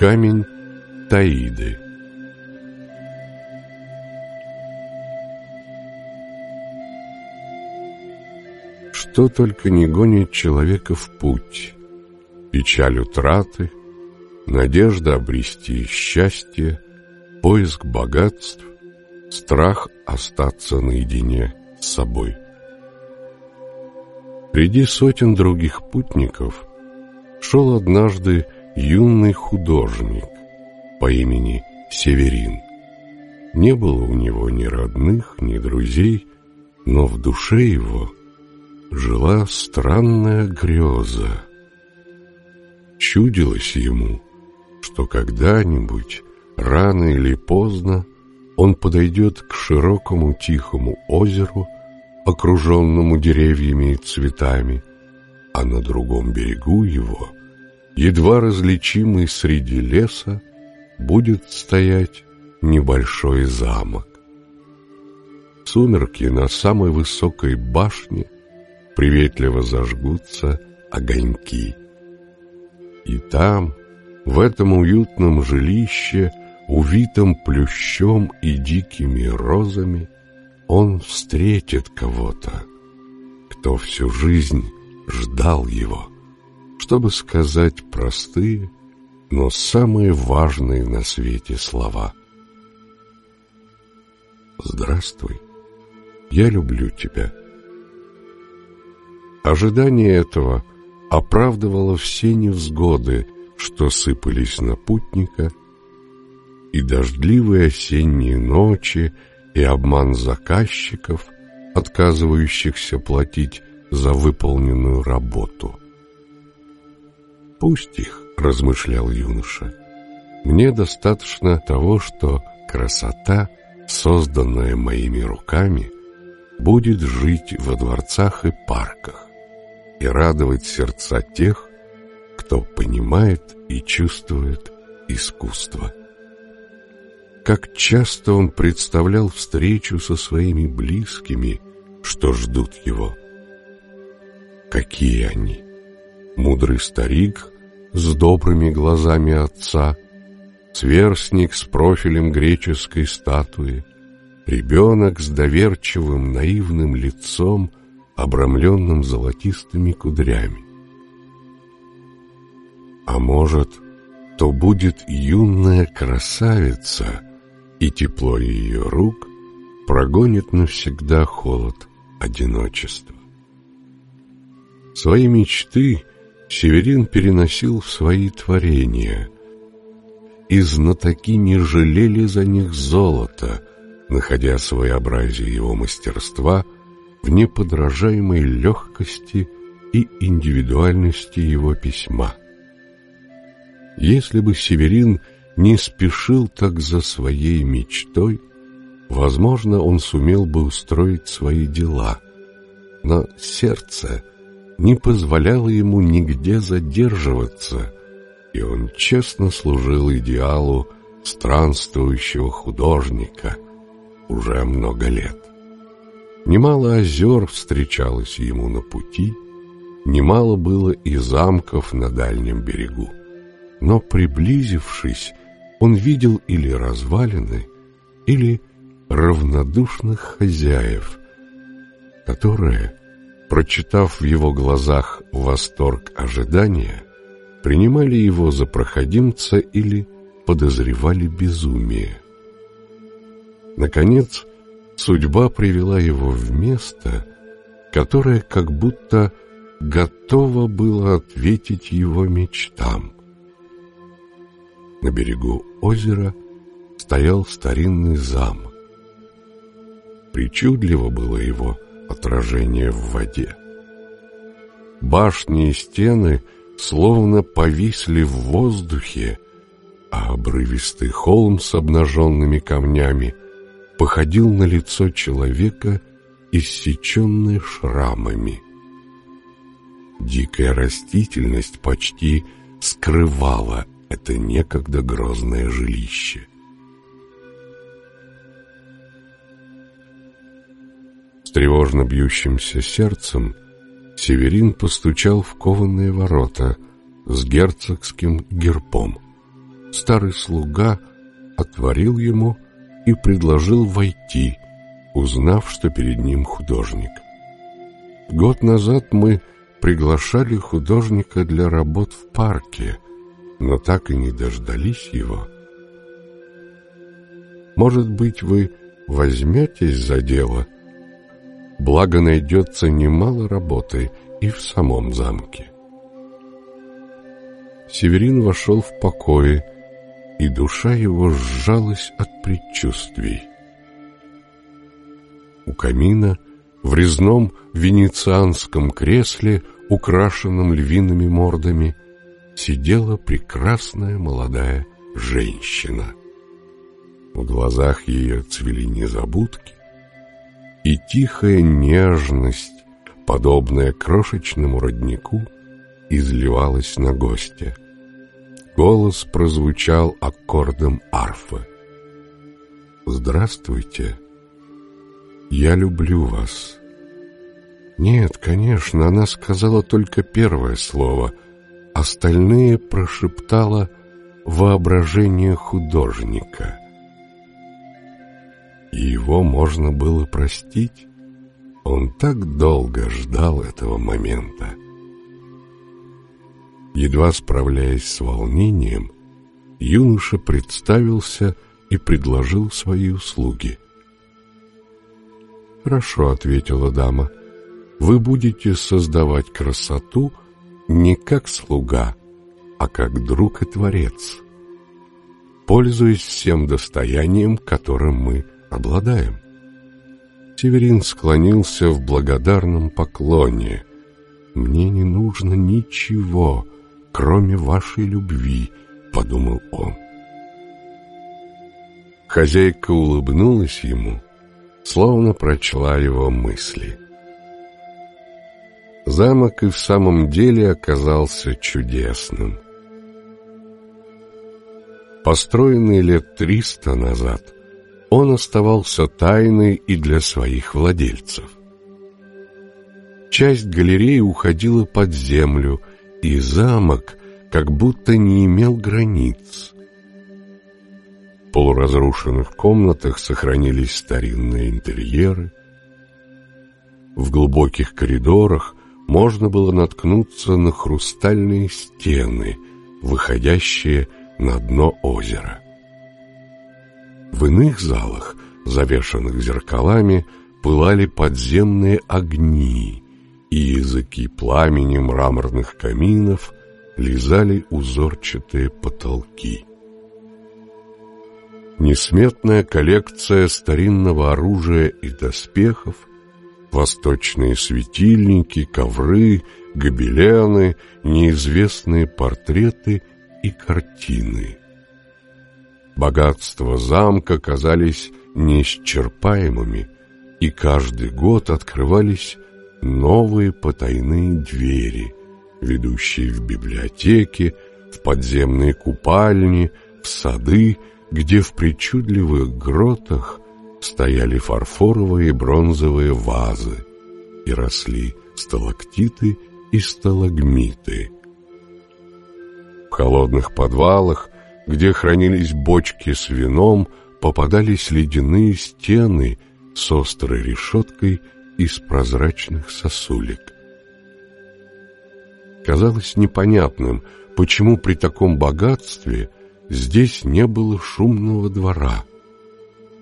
Камень Таиды Что только не гонит человека в путь. Печаль утраты, надежда обрести счастье, поиск богатств, страх остаться наедине с собой. Среди сотен других путников шел однажды юный художник по имени Северин. Не было у него ни родных, ни друзей, но в душе его жила странная греза. Чудилось ему, что когда-нибудь, рано или поздно, он подойдет к широкому тихому озеру, окруженному деревьями и цветами, а на другом берегу его, едва различимый среди леса, будет стоять небольшой замок. Сумерки на самой высокой башне приветливо зажгутся огоньки. И там, в этом уютном жилище, увитом плющом и дикими розами, он встретит кого-то, кто всю жизнь ждал его, чтобы сказать простые, но самые важные на свете слова. «Здравствуй, я люблю тебя». Ожидание этого оправдывало все невзгоды, что сыпались на путника, и дождливые осенние ночи, и обман заказчиков, отказывающихся платить за выполненную работу. «Пусть их», — размышлял юноша, — «мне достаточно того, что красота, созданная моими руками, будет жить во дворцах и парках и радовать сердца тех, кто понимает и чувствует искусство. Как часто он представлял встречу со своими близкими, что ждут его. Какие они? Мудрый старик с добрыми глазами отца, сверстник с профилем греческой статуи, ребенок с доверчивым наивным лицом, обрамленным золотистыми кудрями. А может, то будет юная красавица — и тепло ее рук прогонит навсегда холод одиночества. Свои мечты Северин переносил в свои творения, и знатоки не жалели за них золота, находя своеобразие его мастерства в неподражаемой легкости и индивидуальности его письма. Если бы Северин не спешил так за своей мечтой, возможно, он сумел бы устроить свои дела, но сердце не позволяло ему нигде задерживаться, и он честно служил идеалу странствующего художника уже много лет. Немало озер встречалось ему на пути, немало было и замков на дальнем берегу. Но приблизившись он видел или развалины, или равнодушных хозяев, которые, прочитав в его глазах восторг ожидания, принимали его за проходимца или подозревали безумие. Наконец, судьба привела его в место, которое как будто готово было ответить его мечтам. На берегу озера стоял старинный замок. Причудливо было его отражение в воде. Башни и стены словно повисли в воздухе, а обрывистый холм с обнаженными камнями походил на лицо человека, иссеченное шрамами. Дикая растительность почти скрывала это некогда грозное жилище. С тревожно бьющимся сердцем Северин постучал в кованые ворота с герцогским гербом. старый слуга отворил ему и предложил войти, узнав, что перед ним художник. Год назад мы приглашали художника для работ в парке, но так и не дождались его. Может быть, вы возьметесь за дело? Благо найдется немало работы и в самом замке. Северин вошел в покое, и душа его сжалась от предчувствий. У камина в резном венецианском кресле, украшенном львиными мордами, сидела прекрасная молодая женщина. В глазах ее цвели незабудки, и тихая нежность, подобная крошечному роднику, изливалась на гостя. Голос прозвучал аккордом арфы. «Здравствуйте, я люблю вас». Нет, конечно, она сказала только первое слово, остальные прошептала воображение художника. И его можно было простить. Он так долго ждал этого момента. Едва справляясь с волнением, юноша представился и предложил свои услуги. «Хорошо», — ответила дама, — «вы будете создавать красоту не как слуга, а как друг и творец, пользуясь всем достоянием, которым мы обладаем». Северин склонился в благодарном поклоне. «Мне не нужно ничего, кроме вашей любви», — подумал он. Хозяйка улыбнулась ему, словно прочла его мысли. Замок и в самом деле оказался чудесным. Построенный лет триста назад, он оставался тайной и для своих владельцев. Часть галереи уходила под землю, и замок как будто не имел границ. В полуразрушенных комнатах сохранились старинные интерьеры. В глубоких коридорах можно было наткнуться на хрустальные стены, выходящие на дно озера. В иных залах, завешанных зеркалами, пылали подземные огни, и языки пламени мраморных каминов лизали узорчатые потолки. Несметная коллекция старинного оружия и доспехов, восточные светильники, ковры, гобелены, неизвестные портреты и картины. Богатства замка казались неисчерпаемыми, и каждый год открывались новые потайные двери, ведущие в библиотеки, в подземные купальни, в сады, где в причудливых гротах стояли фарфоровые и бронзовые вазы и росли сталактиты и сталагмиты. В холодных подвалах, где хранились бочки с вином, попадались ледяные стены с острой решеткой из прозрачных сосулек. Казалось непонятным, почему при таком богатстве здесь не было шумного двора.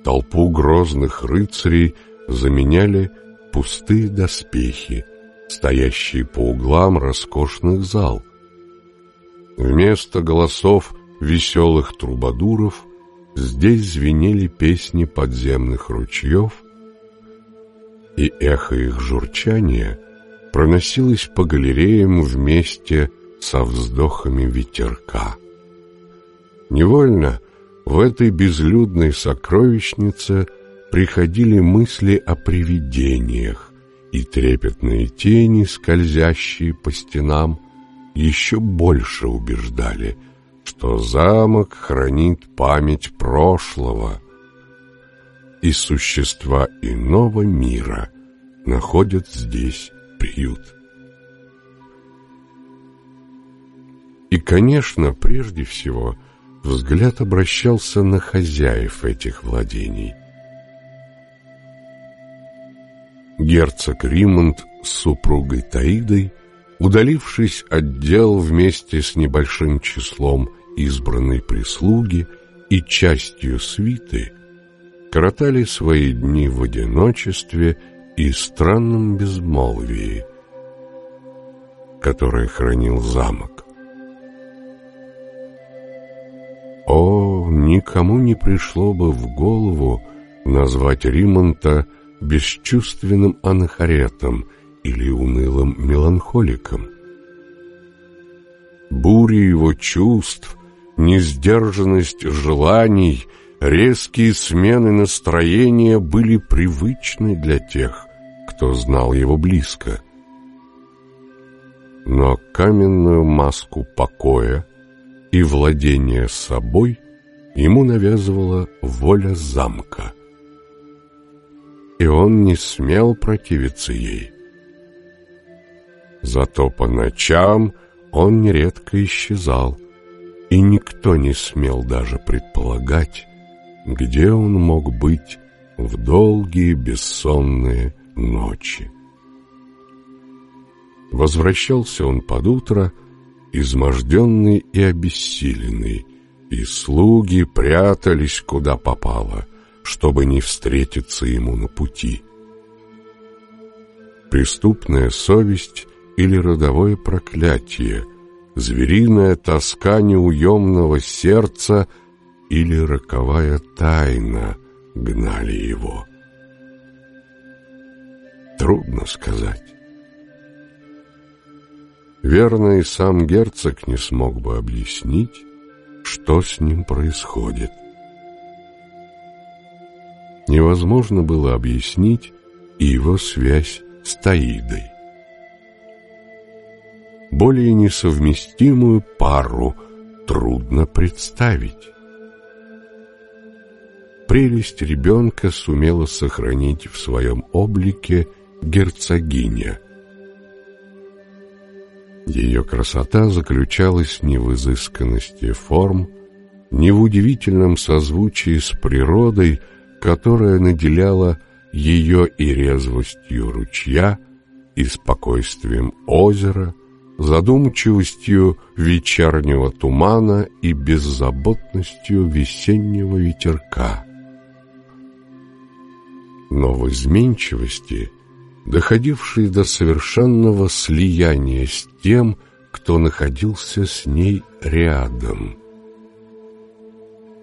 Толпу грозных рыцарей заменяли пустые доспехи, стоящие по углам роскошных зал. Вместо голосов веселых трубадуров здесь звенели песни подземных ручьев и эхо их журчания проносилось по галереям вместе со вздохами ветерка. Невольно в этой безлюдной сокровищнице приходили мысли о привидениях, и трепетные тени, скользящие по стенам, еще больше убеждали, что замок хранит память прошлого — и существа иного мира находят здесь приют. И, конечно, прежде всего, взгляд обращался на хозяев этих владений. Герцог Римонт с супругой Таидой, удалившись от дел вместе с небольшим числом избранной прислуги и частью свиты, коротали свои дни в одиночестве и странном безмолвии, которое хранил замок. О, никому не пришло бы в голову назвать Римонта бесчувственным анахаретом или унылым меланхоликом. Бури его чувств, несдержанность желаний, резкие смены настроения были привычны для тех, кто знал его близко. Но каменную маску покоя и владение собой ему навязывала воля замка. И он не смел противиться ей. Зато по ночам он нередко исчезал, и никто не смел даже предполагать, где он мог быть в долгие бессонные ночи. Возвращался он под утро, изможденный и обессиленный, и слуги прятались куда попало, чтобы не встретиться ему на пути. Преступная совесть или родовое проклятие, звериная тоска неуемного сердца или роковая тайна гнали его. Трудно сказать. Верно, и сам герцог не смог бы объяснить, что с ним происходит. Невозможно было объяснить и его связь с Таидой. Более несовместимую пару трудно представить. Прелесть ребенка сумела сохранить в своем облике герцогиня – ее красота заключалась не в изысканности форм, не в удивительном созвучии с природой, которая наделяла ее и резвостью ручья, и спокойствием озера, задумчивостью вечернего тумана и беззаботностью весеннего ветерка. Но в изменчивости доходивший до совершенного слияния с тем, кто находился с ней рядом.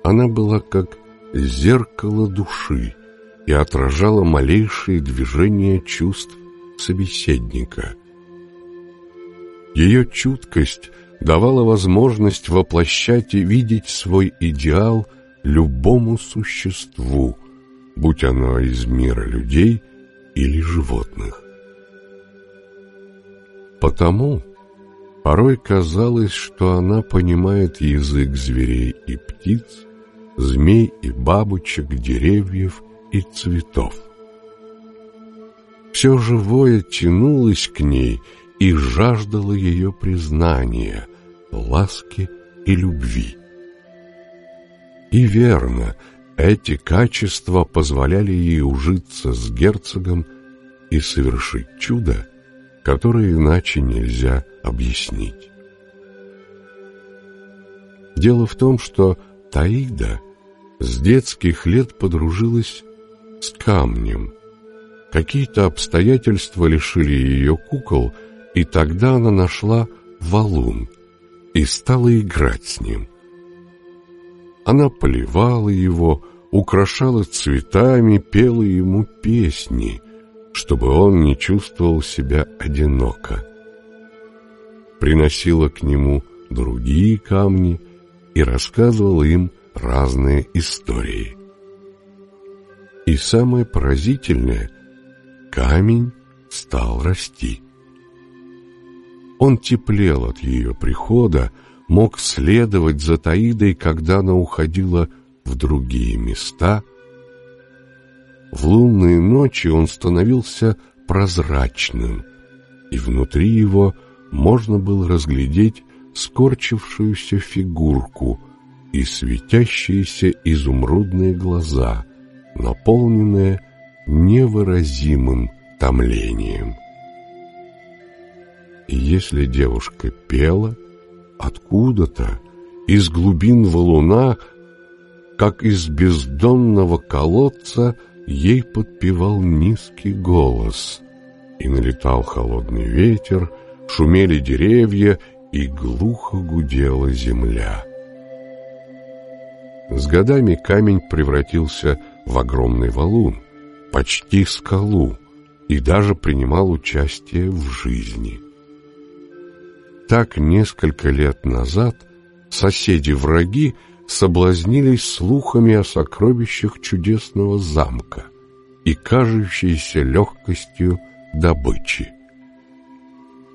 Она была как зеркало души и отражала малейшие движения чувств собеседника. Ее чуткость давала возможность воплощать и видеть свой идеал любому существу, будь оно из мира людей – или животных. Потому порой казалось, что она понимает язык зверей и птиц, змей и бабочек, деревьев и цветов. Все живое тянулось к ней и жаждало ее признания, ласки и любви. И верно, эти качества позволяли ей ужиться с герцогом и совершить чудо, которое иначе нельзя объяснить. Дело в том, что Таида с детских лет подружилась с камнем. Какие-то обстоятельства лишили ее кукол, и тогда она нашла валун и стала играть с ним – она поливала его, украшала цветами, пела ему песни, чтобы он не чувствовал себя одиноко. Приносила к нему другие камни и рассказывала им разные истории. И самое поразительное, камень стал расти. Он теплел от ее прихода, мог следовать за Таидой, когда она уходила в другие места. В лунные ночи он становился прозрачным, и внутри его можно было разглядеть скорчившуюся фигурку и светящиеся изумрудные глаза, наполненные невыразимым томлением. И если девушка пела, откуда-то, из глубин валуна, как из бездонного колодца, ей подпевал низкий голос, и налетал холодный ветер, шумели деревья, и глухо гудела земля. С годами камень превратился в огромный валун, почти скалу, и даже принимал участие в жизни. Так несколько лет назад соседи-враги соблазнились слухами о сокровищах чудесного замка и кажущейся легкостью добычи.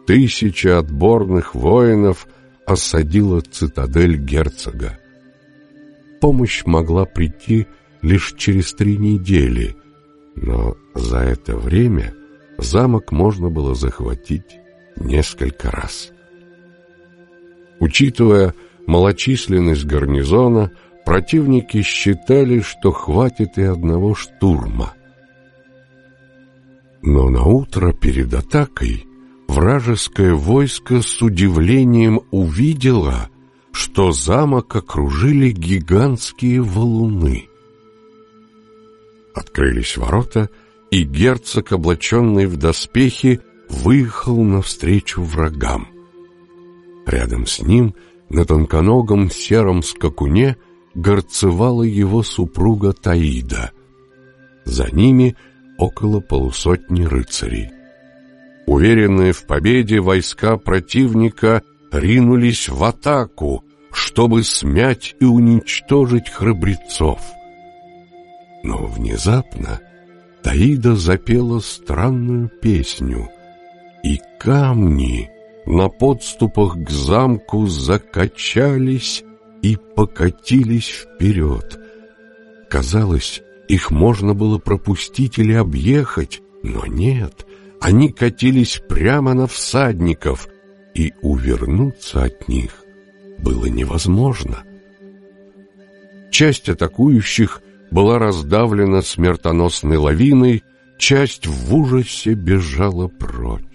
Тысяча отборных воинов осадила цитадель герцога. Помощь могла прийти лишь через три недели, но за это время замок можно было захватить несколько раз. Учитывая малочисленность гарнизона, противники считали, что хватит и одного штурма. Но на утро перед атакой вражеское войско с удивлением увидело, что замок окружили гигантские валуны. Открылись ворота, и герцог, облаченный в доспехи, выехал навстречу врагам. Рядом с ним, на тонконогом сером скакуне, горцевала его супруга Таида. За ними около полусотни рыцарей. Уверенные в победе войска противника ринулись в атаку, чтобы смять и уничтожить храбрецов. Но внезапно Таида запела странную песню, и камни на подступах к замку закачались и покатились вперед. Казалось, их можно было пропустить или объехать, но нет, они катились прямо на всадников, и увернуться от них было невозможно. Часть атакующих была раздавлена смертоносной лавиной, часть в ужасе бежала прочь.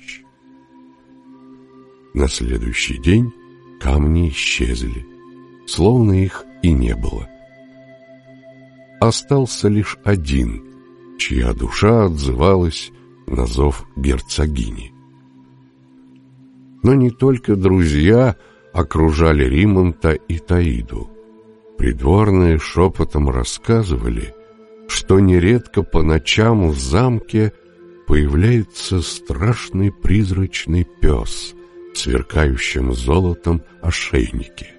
На следующий день камни исчезли, словно их и не было. Остался лишь один, чья душа отзывалась на зов герцогини. Но не только друзья окружали Римонта и Таиду. Придворные шепотом рассказывали, что нередко по ночам в замке появляется страшный призрачный пес, сверкающим золотом ошейнике.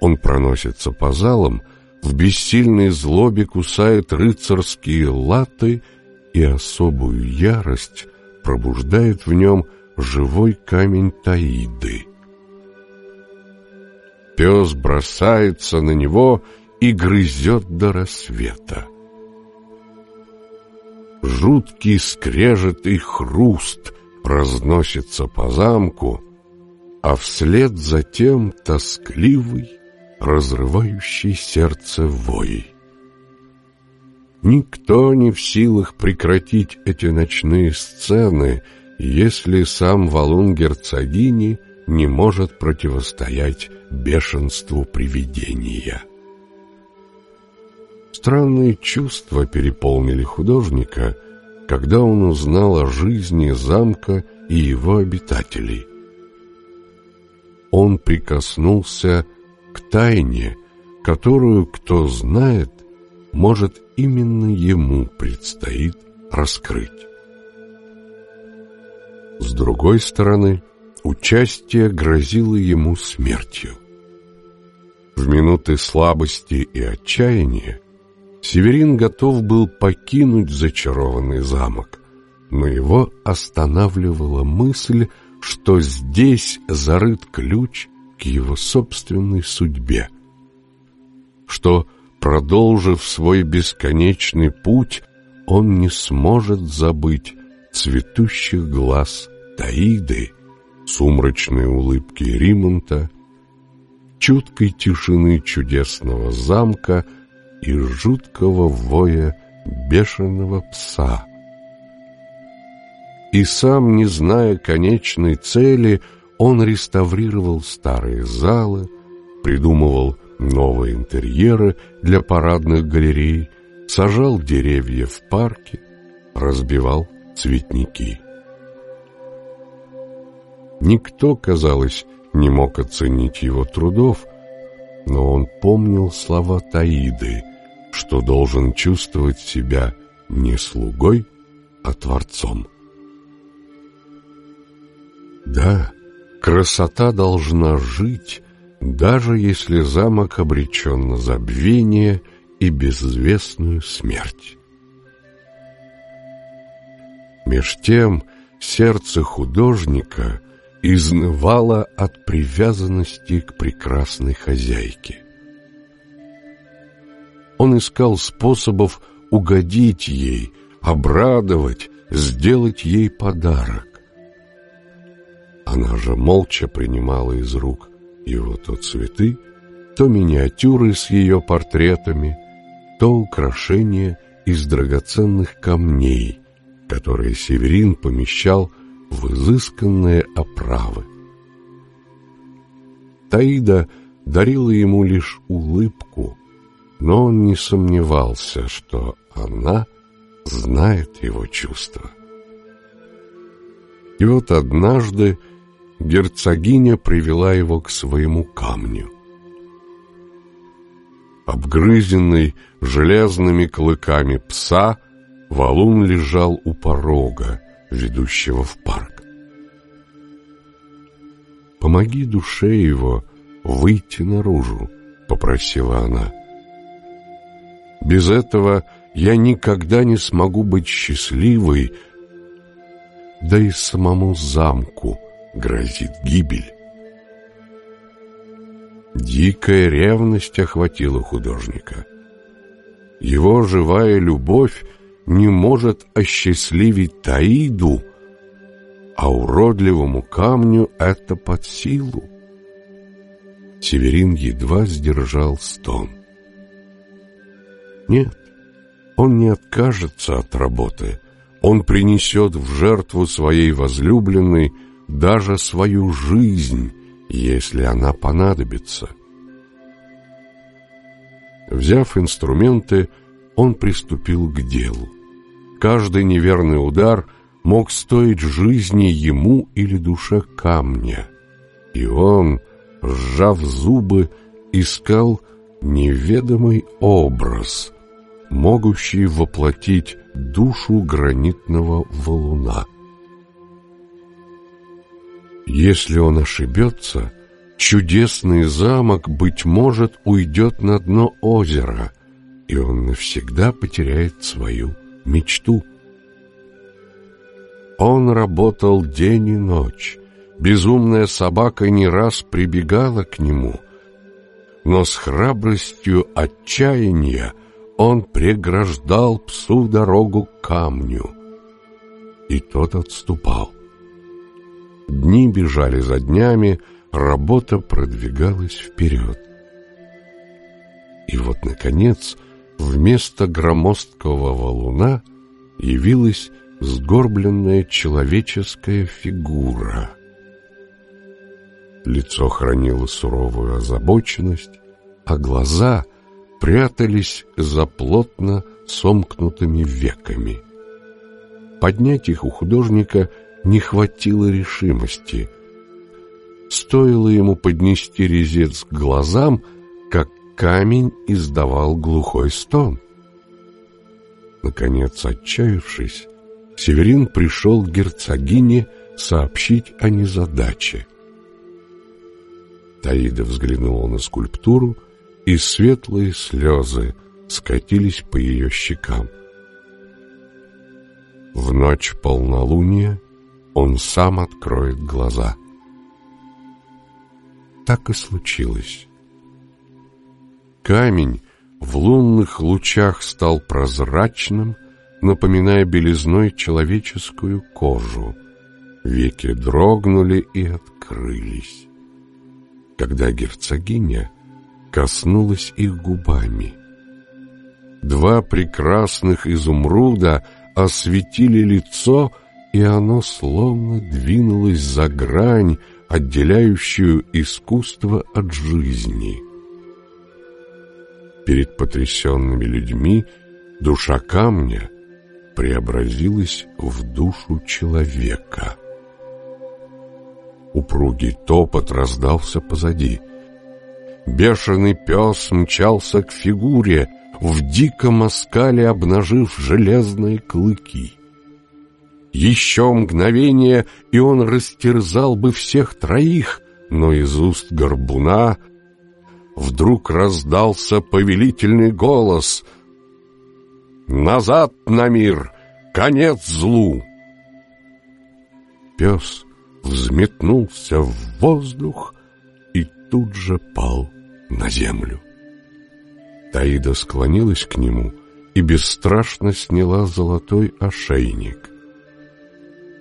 Он проносится по залам, в бессильной злобе кусает рыцарские латы и особую ярость пробуждает в нем живой камень Таиды. Пес бросается на него и грызет до рассвета. Жуткий скрежет и хруст разносится по замку, а вслед за тем тоскливый, разрывающий сердце вой. Никто не в силах прекратить эти ночные сцены, если сам валун герцогини не может противостоять бешенству привидения. Странные чувства переполнили художника, когда он узнал о жизни замка и его обитателей. Он прикоснулся к тайне, которую, кто знает, может, именно ему предстоит раскрыть. С другой стороны, участие грозило ему смертью. В минуты слабости и отчаяния Северин готов был покинуть зачарованный замок, но его останавливала мысль, что здесь зарыт ключ к его собственной судьбе, что, продолжив свой бесконечный путь, он не сможет забыть цветущих глаз Таиды, сумрачные улыбки Римонта, чуткой тишины чудесного замка и жуткого воя бешеного пса. И сам, не зная конечной цели, он реставрировал старые залы, придумывал новые интерьеры для парадных галерей, сажал деревья в парке, разбивал цветники. Никто, казалось, не мог оценить его трудов, но он помнил слова Таиды, что должен чувствовать себя не слугой, а творцом. Да, красота должна жить, даже если замок обречен на забвение и безвестную смерть. Меж тем сердце художника изнывало от привязанности к прекрасной хозяйке. Он искал способов угодить ей, обрадовать, сделать ей подарок. Она же молча принимала из рук его то цветы, то миниатюры с ее портретами, то украшения из драгоценных камней, которые Северин помещал в изысканные оправы. Таида дарила ему лишь улыбку, но он не сомневался, что она знает его чувства. И вот однажды герцогиня привела его к своему камню. Обгрызенный железными клыками пса, валун лежал у порога, ведущего в парк. «Помоги душе его выйти наружу», — попросила она. «Без этого я никогда не смогу быть счастливой, да и самому замку грозит гибель. Дикая ревность охватила художника. Его живая любовь не может осчастливить Таиду, а уродливому камню это под силу. Северин едва сдержал стон. Нет, он не откажется от работы. Он принесет в жертву своей возлюбленной даже свою жизнь, если она понадобится. Взяв инструменты, он приступил к делу. Каждый неверный удар мог стоить жизни ему или душе камня. И он, сжав зубы, искал неведомый образ, могущий воплотить душу гранитного валуна. Если он ошибется, чудесный замок, быть может, уйдет на дно озера, и он навсегда потеряет свою мечту. Он работал день и ночь. Безумная собака не раз прибегала к нему, но с храбростью отчаяния он преграждал псу дорогу к камню, и тот отступал. Дни бежали за днями, работа продвигалась вперед. И вот, наконец, вместо громоздкого валуна явилась сгорбленная человеческая фигура. Лицо хранило суровую озабоченность, а глаза прятались за плотно сомкнутыми веками. Поднять их у художника не хватило решимости. Стоило ему поднести резец к глазам, камень издавал глухой стон. Наконец, отчаявшись, Северин пришел к герцогине сообщить о незадаче. Таида взглянула на скульптуру, и светлые слезы скатились по ее щекам. В ночь полнолуния он сам откроет глаза. Так и случилось. Камень в лунных лучах стал прозрачным, напоминая белизной человеческую кожу. Веки дрогнули и открылись. когда герцогиня коснулась их губами. Два прекрасных изумруда осветили лицо, и оно словно двинулось за грань, отделяющую искусство от жизни. Перед потрясенными людьми душа камня преобразилась в душу человека. Упругий топот раздался позади. Бешеный пес мчался к фигуре, в диком оскале обнажив железные клыки. Еще мгновение, и он растерзал бы всех троих, но из уст горбуна вдруг раздался повелительный голос «Назад на мир! Конец злу!» Пес взметнулся в воздух и тут же пал на землю. Таида склонилась к нему и бесстрашно сняла золотой ошейник.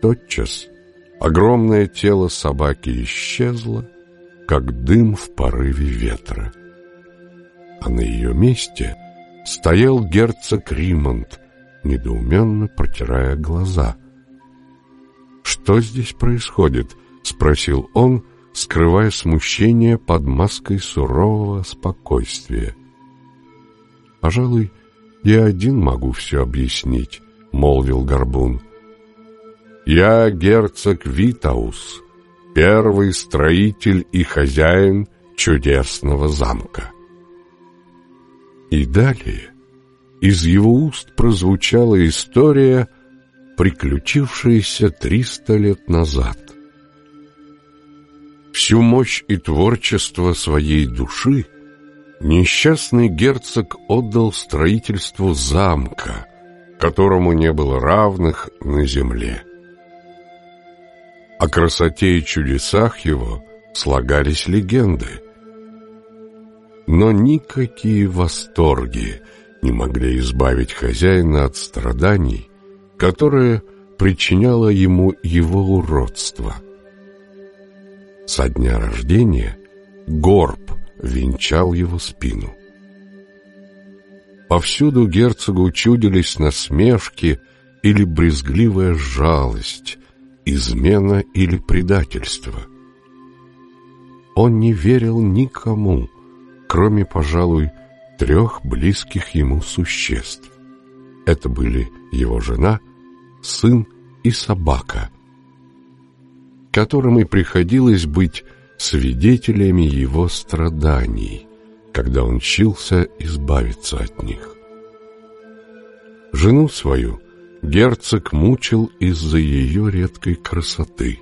Тотчас огромное тело собаки исчезло, как дым в порыве ветра. А на ее месте стоял герцог Римонт, недоуменно протирая глаза. «Что здесь происходит?» — спросил он, скрывая смущение под маской сурового спокойствия. «Пожалуй, я один могу все объяснить», — молвил Горбун. «Я герцог Витаус, первый строитель и хозяин чудесного замка. И далее из его уст прозвучала история, приключившаяся триста лет назад. Всю мощь и творчество своей души несчастный герцог отдал строительству замка, которому не было равных на земле. О красоте и чудесах его слагались легенды. Но никакие восторги не могли избавить хозяина от страданий, которое причиняло ему его уродство. Со дня рождения горб венчал его спину. Повсюду герцогу чудились насмешки или брезгливая жалость, измена или предательство. Он не верил никому, кроме, пожалуй, трех близких ему существ. Это были его жена, сын и собака, которым и приходилось быть свидетелями его страданий, когда он чился избавиться от них. Жену свою герцог мучил из-за ее редкой красоты.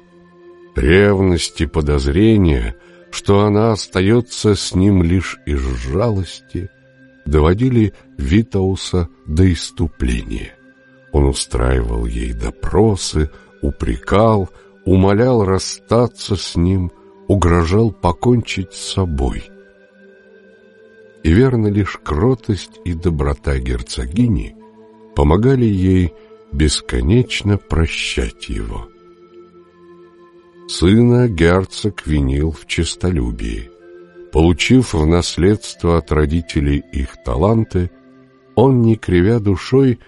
Ревность и подозрения, что она остается с ним лишь из жалости, доводили Витауса до иступления. Он устраивал ей допросы, упрекал, умолял расстаться с ним, угрожал покончить с собой. И верно лишь кротость и доброта герцогини помогали ей бесконечно прощать его. Сына герцог винил в честолюбии. Получив в наследство от родителей их таланты, он, не кривя душой,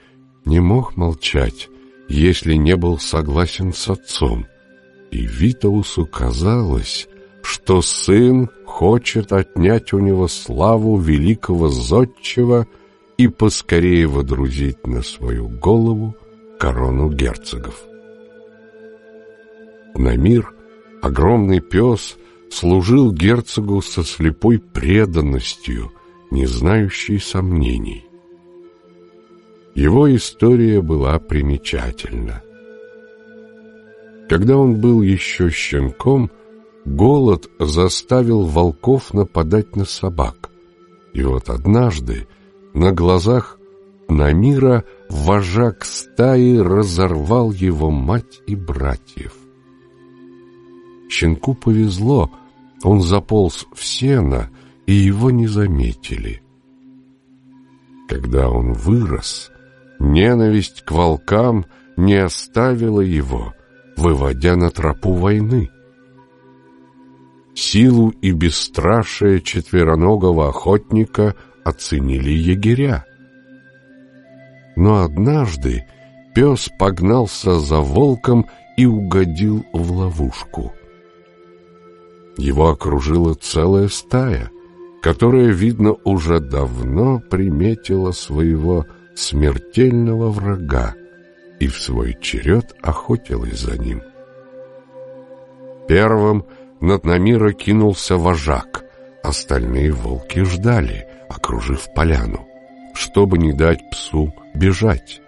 не мог молчать, если не был согласен с отцом. И Витаусу казалось, что сын хочет отнять у него славу великого зодчего и поскорее водрузить на свою голову корону герцогов. На мир огромный пес служил герцогу со слепой преданностью, не знающей сомнений. Его история была примечательна. Когда он был еще щенком, голод заставил волков нападать на собак. И вот однажды на глазах Намира вожак стаи разорвал его мать и братьев. Щенку повезло, он заполз в сено, и его не заметили. Когда он вырос, ненависть к волкам не оставила его, выводя на тропу войны. Силу и бесстрашие четвероногого охотника оценили егеря. Но однажды пес погнался за волком и угодил в ловушку. Его окружила целая стая, которая, видно, уже давно приметила своего смертельного врага и в свой черед охотилась за ним. Первым над Намира кинулся вожак, остальные волки ждали, окружив поляну, чтобы не дать псу бежать.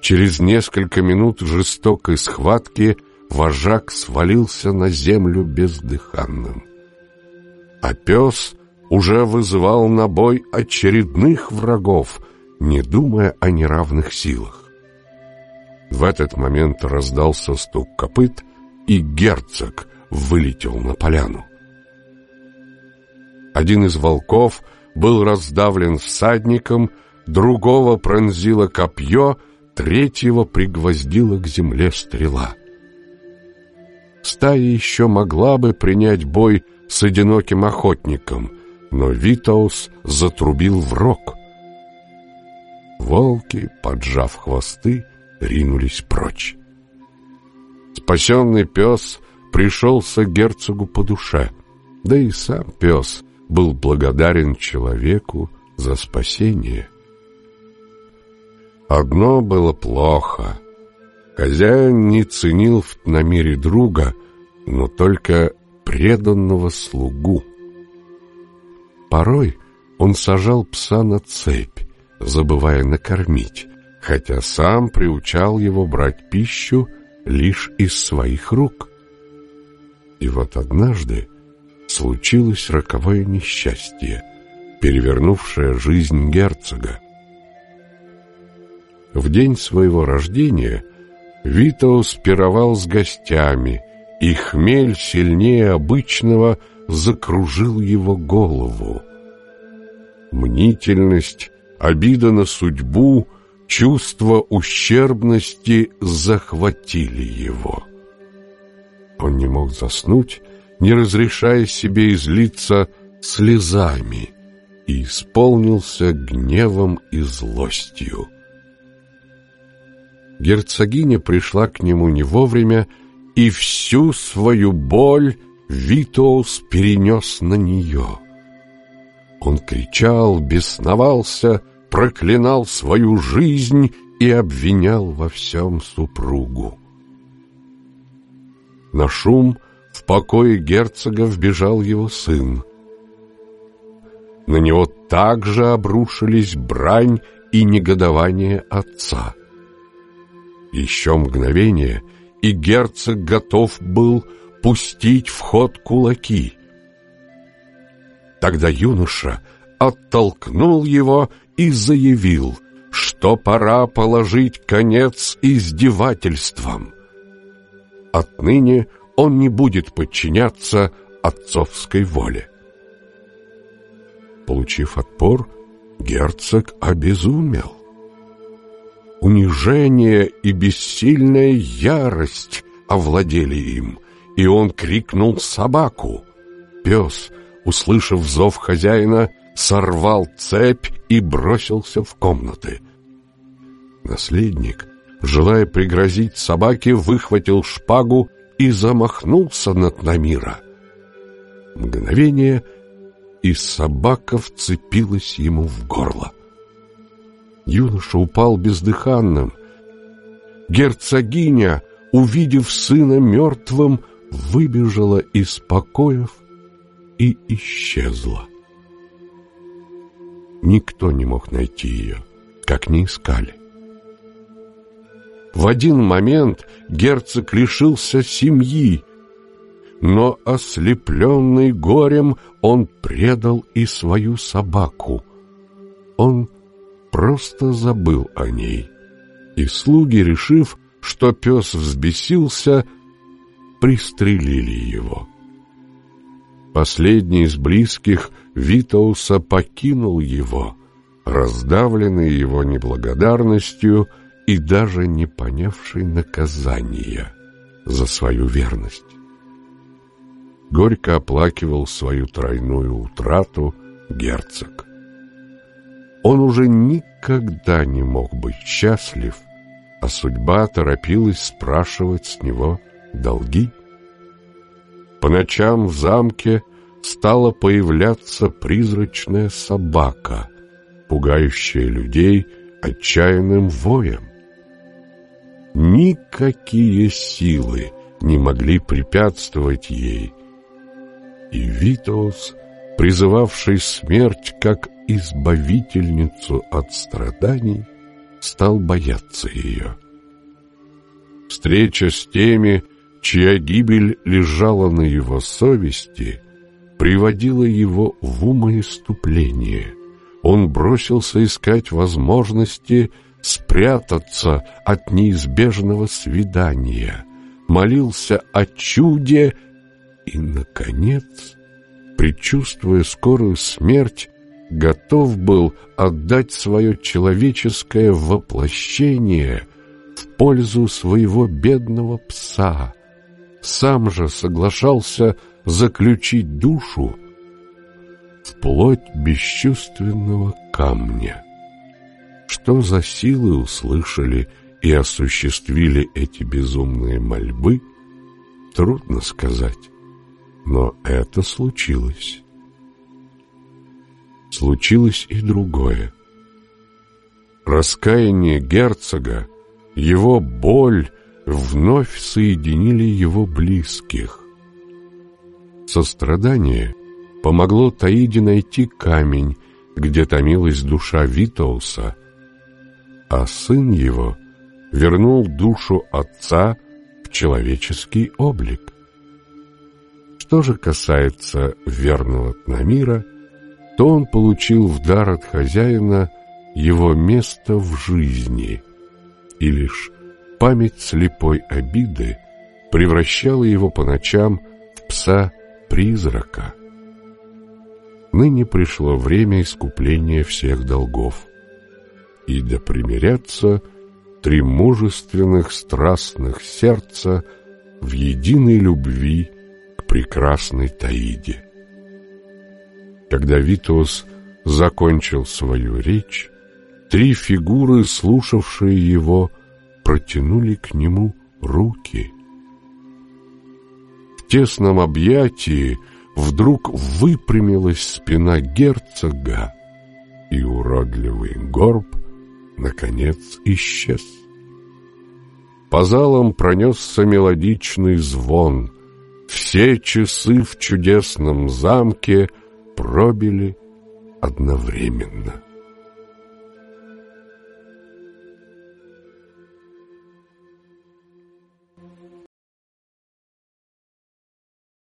Через несколько минут жестокой схватки вожак свалился на землю бездыханным. А пес уже вызывал на бой очередных врагов, не думая о неравных силах. В этот момент раздался стук копыт, и герцог вылетел на поляну. Один из волков был раздавлен всадником, другого пронзило копье, третьего пригвоздила к земле стрела. Стая еще могла бы принять бой с одиноким охотником, но Витаус затрубил в рог. Волки, поджав хвосты, ринулись прочь. Спасенный пес пришелся герцогу по душе, да и сам пес был благодарен человеку за спасение. Одно было плохо. Хозяин не ценил в намере друга, но только преданного слугу. Порой он сажал пса на цепь, забывая накормить, хотя сам приучал его брать пищу лишь из своих рук. И вот однажды случилось роковое несчастье, перевернувшее жизнь герцога. В день своего рождения Витаус пировал с гостями, и хмель сильнее обычного закружил его голову. Мнительность, обида на судьбу Чувство ущербности захватили его. Он не мог заснуть, не разрешая себе излиться слезами, и исполнился гневом и злостью. Герцогиня пришла к нему не вовремя, и всю свою боль Витоус перенес на нее. Он кричал, бесновался, проклинал свою жизнь и обвинял во всем супругу. На шум в покое герцога вбежал его сын. На него также обрушились брань и негодование отца. Еще мгновение, и герцог готов был пустить в ход кулаки. Тогда юноша оттолкнул его и заявил, что пора положить конец издевательствам. Отныне он не будет подчиняться отцовской воле. Получив отпор, герцог обезумел. Унижение и бессильная ярость овладели им, и он крикнул собаку. Пес, услышав зов хозяина, сорвал цепь и бросился в комнаты. Наследник, желая пригрозить собаке, выхватил шпагу и замахнулся над Намира. Мгновение, и собака вцепилась ему в горло. Юноша упал бездыханным. Герцогиня, увидев сына мертвым, выбежала из покоев и исчезла. Никто не мог найти ее, как ни искали. В один момент герцог лишился семьи, но, ослепленный горем, он предал и свою собаку. Он просто забыл о ней. И слуги, решив, что пес взбесился, пристрелили его. Последний из близких Витауса покинул его, раздавленный его неблагодарностью и даже не понявший наказания за свою верность. горько оплакивал свою тройную утрату герцог. Он уже никогда не мог быть счастлив, а судьба торопилась спрашивать с него долги. По ночам в замке стала появляться призрачная собака, пугающая людей отчаянным воем. Никакие силы не могли препятствовать ей, и Витоус, призывавший смерть как избавительницу от страданий, стал бояться ее. Встреча с теми, чья гибель лежала на его совести, приводила его в умоиступление. Он бросился искать возможности спрятаться от неизбежного свидания, молился о чуде и, наконец, предчувствуя скорую смерть, готов был отдать свое человеческое воплощение в пользу своего бедного пса. Сам же соглашался заключить душу в плоть бесчувственного камня. Что за силы услышали и осуществили эти безумные мольбы, трудно сказать, но это случилось случилось и другое. Раскаяние герцога, его боль вновь соединили его близких. Сострадание помогло Таиде найти камень, где томилась душа Витоуса, а сын его вернул душу отца в человеческий облик. Что же касается верного Тнамира – то он получил в дар от хозяина его место в жизни, и лишь память слепой обиды превращала его по ночам в пса-призрака. Ныне пришло время искупления всех долгов, и да примирятся три мужественных страстных сердца в единой любви к прекрасной Таиде. Когда Витос закончил свою речь, три фигуры, слушавшие его, протянули к нему руки. В тесном объятии вдруг выпрямилась спина герцога, и уродливый горб, наконец, исчез. По залам пронесся мелодичный звон. Все часы в чудесном замке — пробили одновременно.